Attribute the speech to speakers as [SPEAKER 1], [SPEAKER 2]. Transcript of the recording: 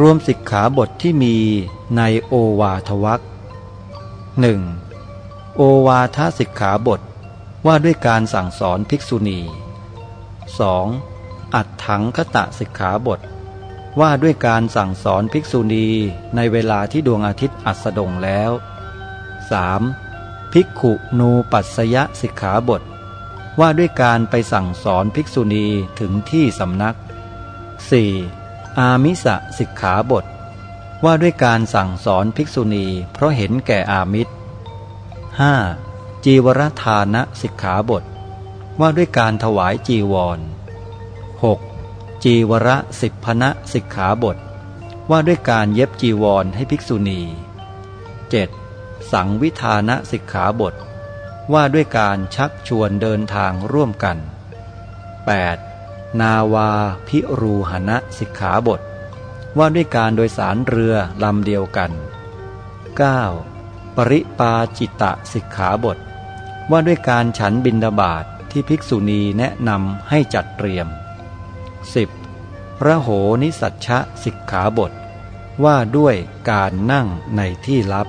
[SPEAKER 1] รวมสิกขาบทที่มีในโอวาทวักหนึ่งโอวาทสิกขาบทว่าด้วยการสั่งสอนภิกษุณี 2. อัดถังคตะสิกขาบท ว่าด้วยการสั่งสอนภิกษุณีในเวลาที่ดวงอาทิตย์อัสดงแล้ว 3. ภิกขุนูปัสยะสิกขาบท ว่าด้วยการไปสั่งสอนภิกษุณีถึงที่สำนัก 4. อามิสะสิกขาบท ว่าด้วยการสั่งสอนภิกษุณีเพราะเห็นแก่อามิตร 5. จีวรทานะสิกขาบท ว่าด้วยการถวายจีวร 6. จีวรสิบพนะสิกขาบท ว่าด้วยการเย็บจีวรให้ภิกษุณี 7. สังวิธานะสิกขาบท ว่าด้วยการชักชวนเดินทางร่วมกัน 8. นาวาพิรูหณะสิกขาบท ว่าด้วยการโดยสารเรือลำเดียวกัน 9. ปริปาจิตะสิกขาบท ว่าด้วยการฉันบินดาบาทที่ภิกษุณีแนะนำให้จัดเตรียม 10. ระโหนิสัชชะสิกขาบท ว่าด้วยการนั่งในที่ลับ